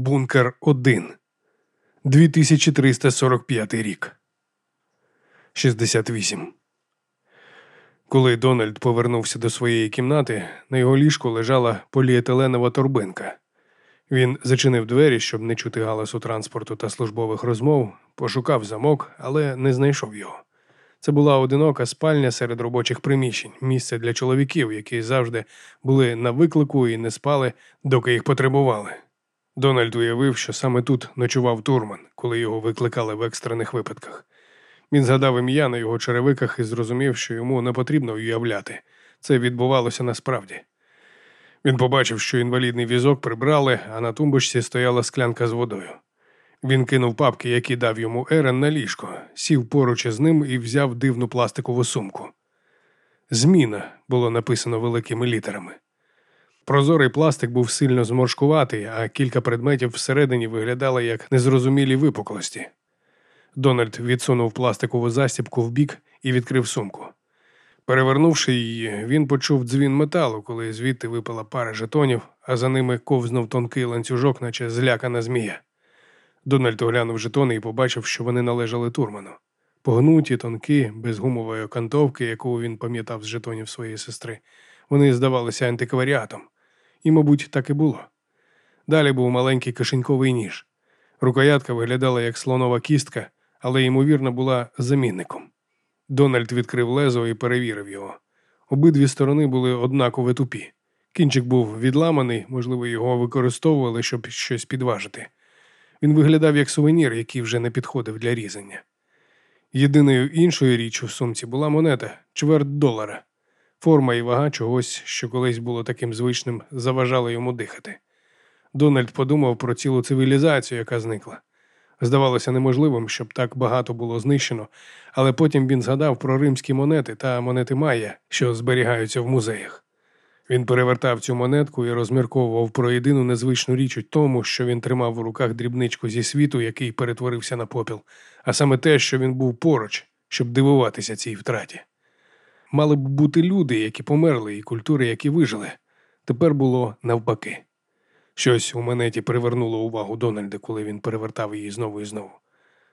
Бункер 1. 2345 рік. 68. Коли Дональд повернувся до своєї кімнати, на його ліжку лежала поліетиленова торбинка. Він зачинив двері, щоб не чути галасу транспорту та службових розмов, пошукав замок, але не знайшов його. Це була одинока спальня серед робочих приміщень, місце для чоловіків, які завжди були на виклику і не спали, доки їх потребували. Дональд уявив, що саме тут ночував Турман, коли його викликали в екстрених випадках. Він згадав ім'я на його черевиках і зрозумів, що йому не потрібно уявляти. Це відбувалося насправді. Він побачив, що інвалідний візок прибрали, а на тумбочці стояла склянка з водою. Він кинув папки, які дав йому Ерен на ліжко, сів поруч із ним і взяв дивну пластикову сумку. Зміна було написано великими літерами. Прозорий пластик був сильно зморшкуватий, а кілька предметів всередині виглядали як незрозумілі випуклості. Дональд відсунув пластикову застібку в бік і відкрив сумку. Перевернувши її, він почув дзвін металу, коли звідти випала пара жетонів, а за ними ковзнув тонкий ланцюжок, наче злякана змія. Дональд оглянув жетони і побачив, що вони належали турману. Погнуті, тонкі, без гумової окантовки, яку він пам'ятав з жетонів своєї сестри. Вони здавалися антикваріатом. І, мабуть, так і було. Далі був маленький кишеньковий ніж. Рукоятка виглядала як слонова кістка, але, ймовірно, була замінником. Дональд відкрив лезо і перевірив його. Обидві сторони були однаково тупі. Кінчик був відламаний, можливо, його використовували, щоб щось підважити. Він виглядав як сувенір, який вже не підходив для різання. Єдиною іншою річчю в сумці була монета чверть долара. Форма і вага чогось, що колись було таким звичним, заважали йому дихати. Дональд подумав про цілу цивілізацію, яка зникла. Здавалося неможливим, щоб так багато було знищено, але потім він згадав про римські монети та монети Майя, що зберігаються в музеях. Він перевертав цю монетку і розмірковував про єдину незвичну річ у тому, що він тримав у руках дрібничку зі світу, який перетворився на попіл, а саме те, що він був поруч, щоб дивуватися цій втраті. Мали б бути люди, які померли, і культури, які вижили. Тепер було навпаки. Щось у монеті привернуло увагу Дональда, коли він перевертав її знову і знову.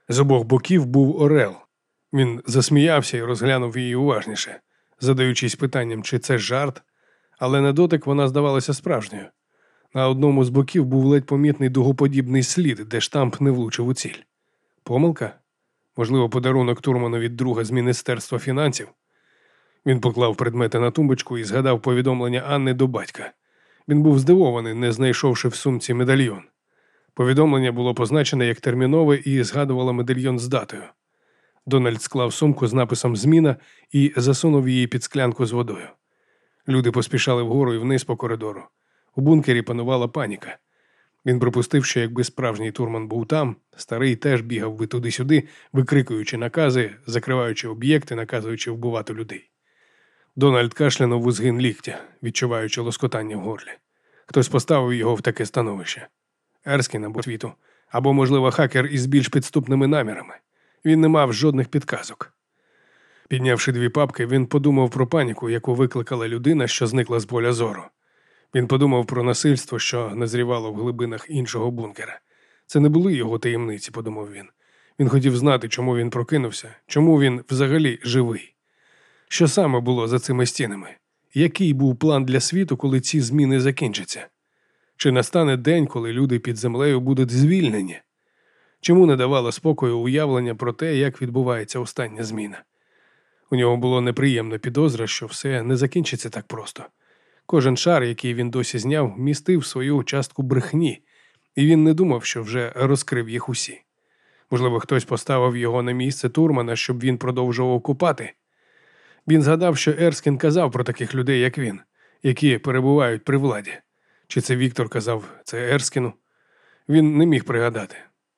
З обох боків був Орел. Він засміявся і розглянув її уважніше, задаючись питанням, чи це жарт, але на дотик вона здавалася справжньою. На одному з боків був ледь помітний дугоподібний слід, де штамп не влучив у ціль. Помилка? Можливо, подарунок Турману від друга з Міністерства фінансів. Він поклав предмети на тумбочку і згадав повідомлення Анни до батька. Він був здивований, не знайшовши в сумці медальйон. Повідомлення було позначене як термінове і згадувало медальйон з датою. Дональд склав сумку з написом Зміна і засунув її під склянку з водою. Люди поспішали вгору і вниз по коридору. У бункері панувала паніка. Він припустив, що якби справжній турман був там, старий теж бігав би туди-сюди, викрикуючи накази, закриваючи об'єкти, наказуючи вбивати людей. Дональд кашлянув у згин ліктя, відчуваючи лоскотання в горлі. Хтось поставив його в таке становище. Ерскін або світу, або, можливо, хакер із більш підступними намірами. Він не мав жодних підказок. Піднявши дві папки, він подумав про паніку, яку викликала людина, що зникла з поля зору. Він подумав про насильство, що назрівало в глибинах іншого бункера. Це не були його таємниці, подумав він. Він хотів знати, чому він прокинувся, чому він взагалі живий. Що саме було за цими стінами? Який був план для світу, коли ці зміни закінчаться? Чи настане день, коли люди під землею будуть звільнені? Чому не давало спокою уявлення про те, як відбувається остання зміна? У нього було неприємна підозра, що все не закінчиться так просто. Кожен шар, який він досі зняв, містив свою частку брехні, і він не думав, що вже розкрив їх усі. Можливо, хтось поставив його на місце Турмана, щоб він продовжував купати. Він згадав, що Ерскін казав про таких людей, як він, які перебувають при владі. Чи це Віктор казав це Ерскіну? Він не міг пригадати.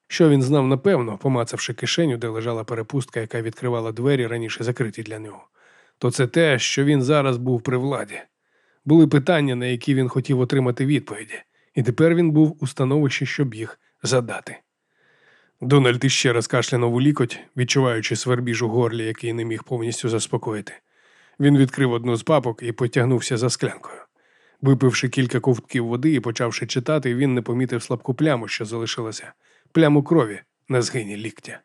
Що він знав напевно, помацавши кишеню, де лежала перепустка, яка відкривала двері раніше закриті для нього, то це те, що він зараз був при владі. Були питання, на які він хотів отримати відповіді, і тепер він був у становищі, щоб їх задати. Дональд іще раз кашлянув у лікоть, відчуваючи свербіж у горлі, який не міг повністю заспокоїти. Він відкрив одну з папок і потягнувся за склянкою. Випивши кілька ковтків води і почавши читати, він не помітив слабку пляму, що залишилася, пляму крові на згині ліктя.